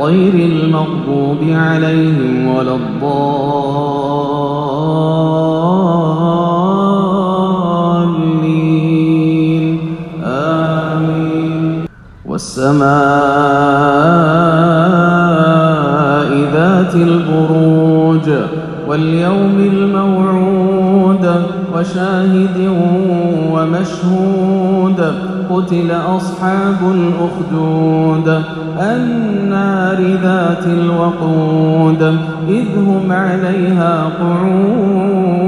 غير المغضوب عليهم ولا الضالين. آمين. والسماء ذات البروج واليوم الموعود وشاهد ومشهود قتل أصحاب الأخدود النار ذات الوقود إذ هم عليها قعود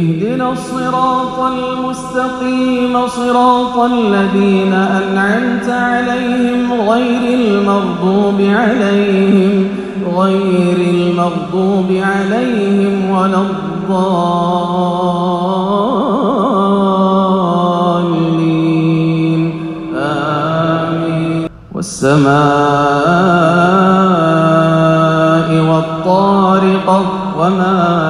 اهدنا الصراط المستقيم صراط الذين أنعمت عليهم غير المغضوب عليهم غير المغضوب عليهم ولا الضالين. آمين. والسماء والطارق وما